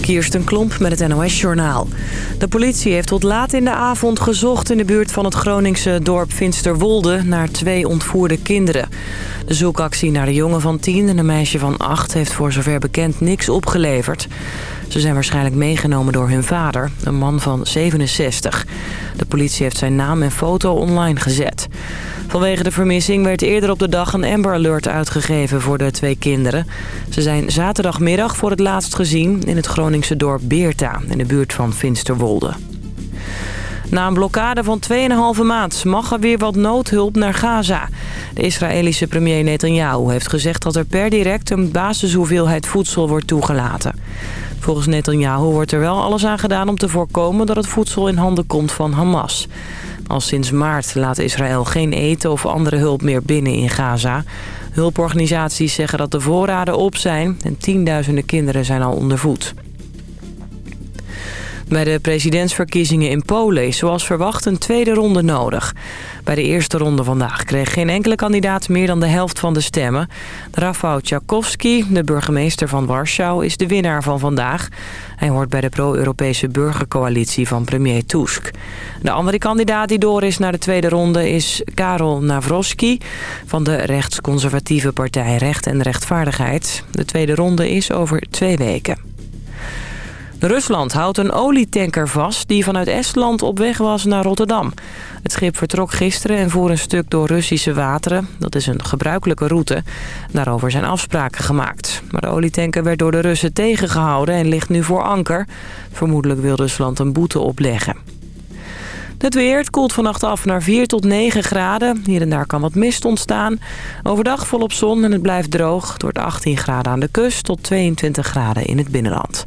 Kirsten Klomp met het NOS-journaal. De politie heeft tot laat in de avond gezocht in de buurt van het Groningse dorp Finsterwolde... naar twee ontvoerde kinderen. De zoekactie naar de jongen van 10 en een meisje van 8 heeft voor zover bekend niks opgeleverd. Ze zijn waarschijnlijk meegenomen door hun vader, een man van 67. De politie heeft zijn naam en foto online gezet. Vanwege de vermissing werd eerder op de dag een Amber Alert uitgegeven voor de twee kinderen. Ze zijn zaterdagmiddag voor het laatst gezien in het Groningse dorp Beerta in de buurt van Finsterwolde. Na een blokkade van 2,5 maand mag er weer wat noodhulp naar Gaza. De Israëlische premier Netanyahu heeft gezegd dat er per direct een basishoeveelheid voedsel wordt toegelaten. Volgens Netanyahu wordt er wel alles aan gedaan om te voorkomen dat het voedsel in handen komt van Hamas. Al sinds maart laat Israël geen eten of andere hulp meer binnen in Gaza. Hulporganisaties zeggen dat de voorraden op zijn en tienduizenden kinderen zijn al onder voet. Bij de presidentsverkiezingen in Polen is zoals verwacht een tweede ronde nodig. Bij de eerste ronde vandaag kreeg geen enkele kandidaat meer dan de helft van de stemmen. Rafał Tchaikovsky, de burgemeester van Warschau, is de winnaar van vandaag. Hij hoort bij de pro-Europese burgercoalitie van premier Tusk. De andere kandidaat die door is naar de tweede ronde is Karol Nawroski... van de rechtsconservatieve partij Recht en Rechtvaardigheid. De tweede ronde is over twee weken. Rusland houdt een olietanker vast die vanuit Estland op weg was naar Rotterdam. Het schip vertrok gisteren en voer een stuk door Russische wateren. Dat is een gebruikelijke route. Daarover zijn afspraken gemaakt. Maar de olietanker werd door de Russen tegengehouden en ligt nu voor anker. Vermoedelijk wil Rusland een boete opleggen. Het weer het koelt vannacht af naar 4 tot 9 graden. Hier en daar kan wat mist ontstaan. Overdag volop zon en het blijft droog. Door 18 graden aan de kust tot 22 graden in het binnenland.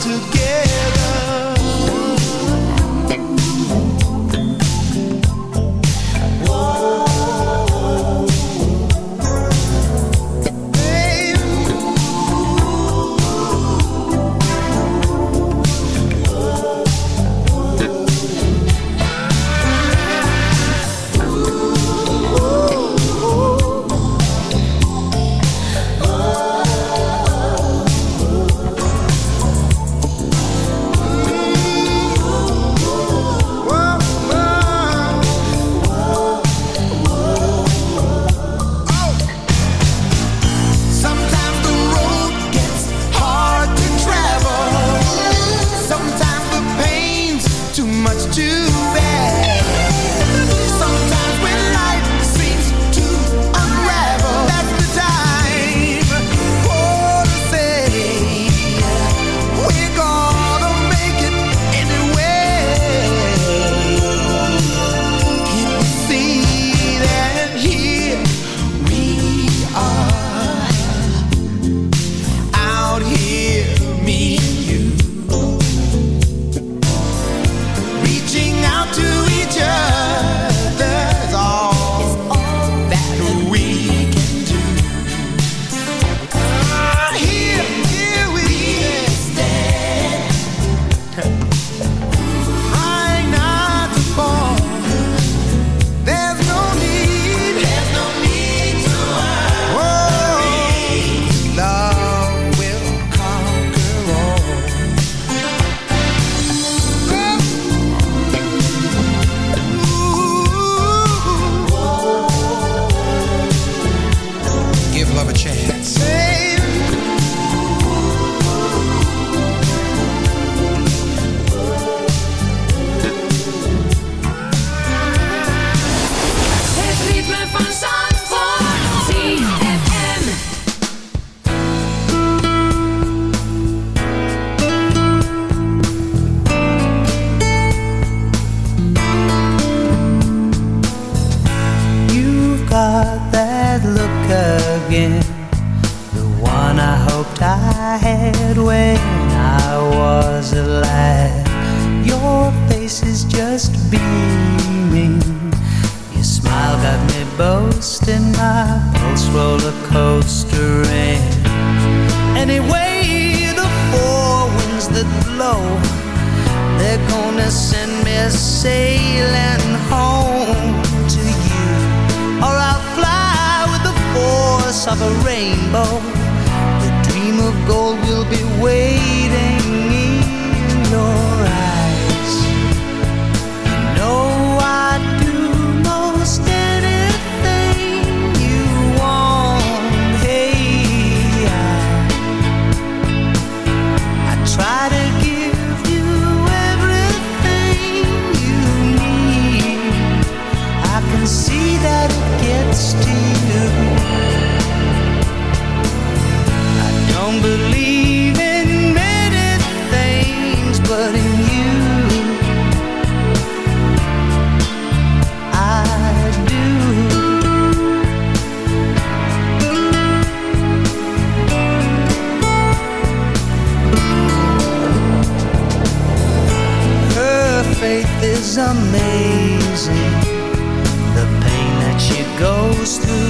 to get amazing. The pain that she goes through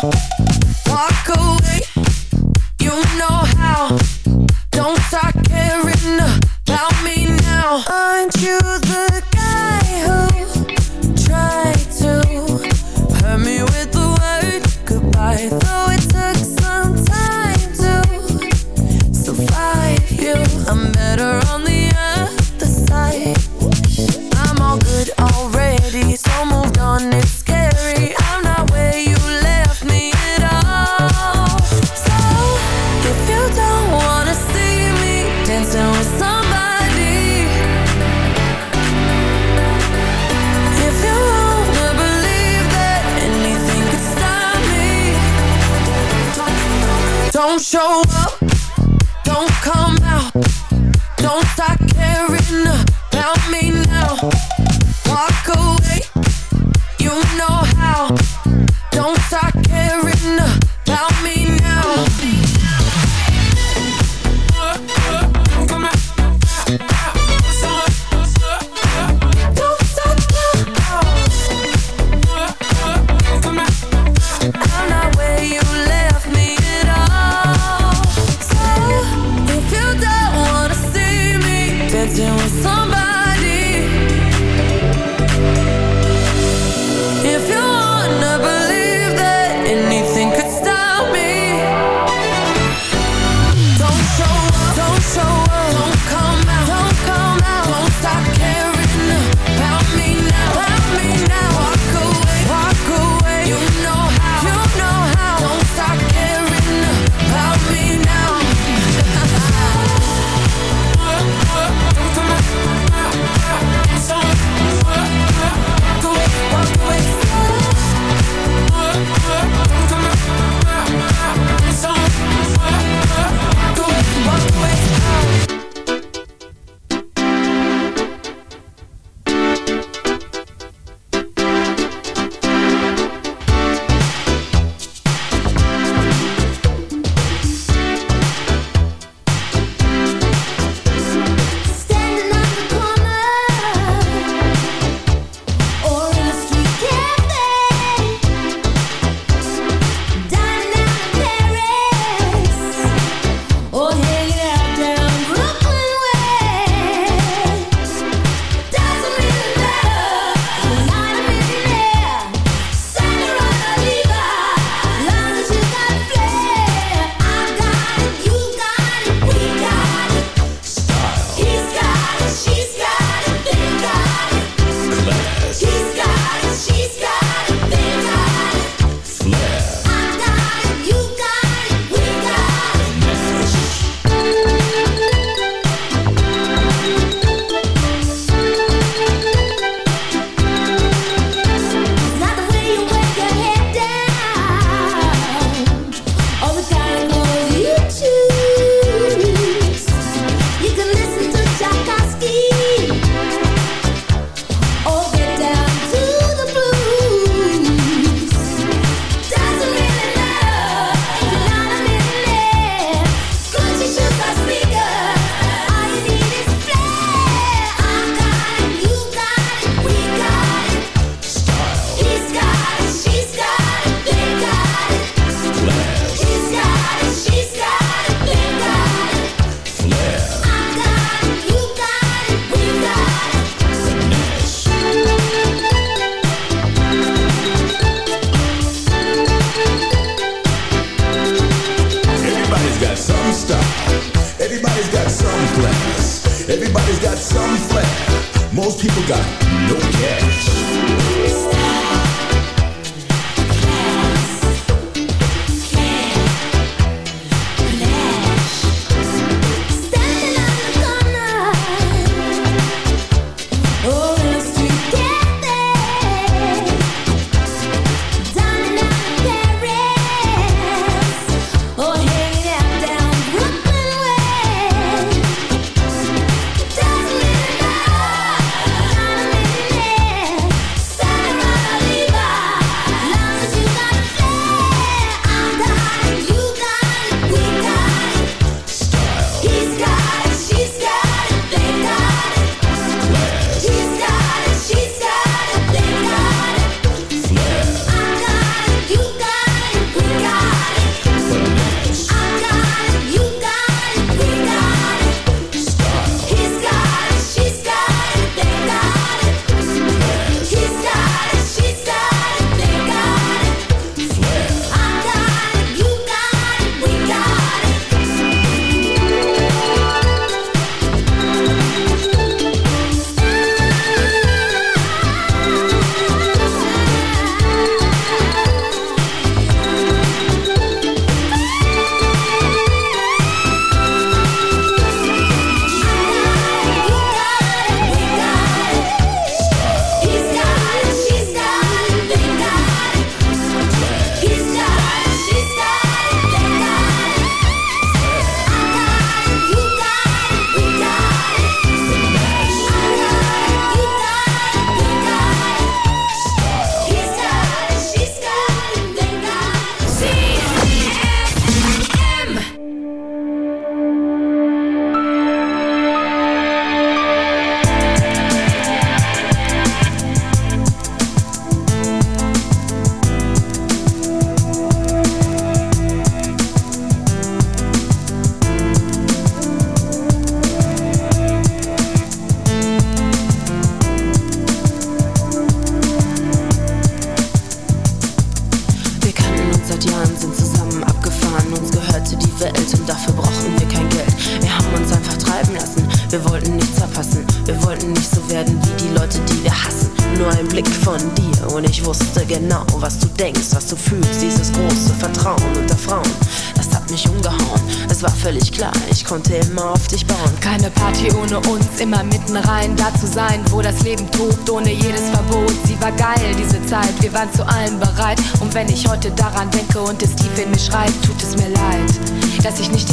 Thank you